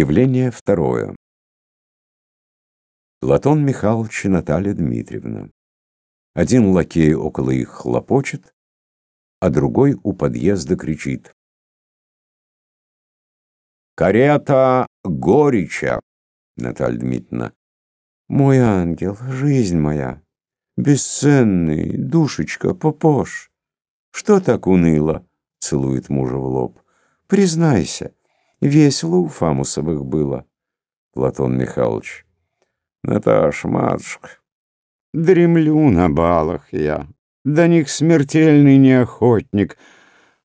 Явление второе. Платон Михайлович и Наталья Дмитриевна. Один лакей около их хлопочет, а другой у подъезда кричит. «Карета Горича!» Наталья Дмитриевна. «Мой ангел, жизнь моя, бесценный, душечка, попош, что так уныло?» Целует мужа в лоб. «Признайся, весело у Фамусовых было». Платон Михайлович. «Наташа, матушка, дремлю на балах я, до них смертельный неохотник,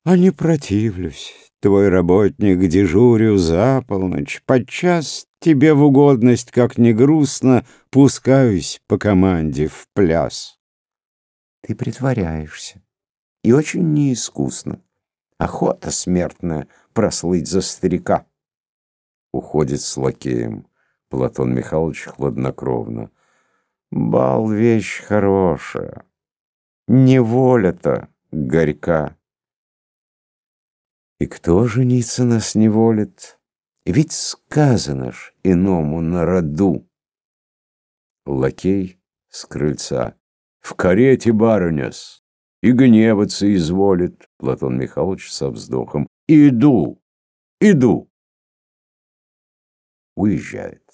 а не противлюсь. Твой работник дежурю за полночь, подчас тебе в угодность, как не грустно, пускаюсь по команде в пляс. Ты притворяешься, и очень неискусно. Охота смертная прослыть за старика. Уходит с лакеем. Платон Михайлович хладнокровно. Бал — вещь хорошая. Неволя-то горька. И кто жениться нас не волит? Ведь сказано ж иному на роду. Лакей с крыльца. В карете барыня-с, и гневаться изволит. Платон Михайлович со вздохом. Иду, иду. Уезжает.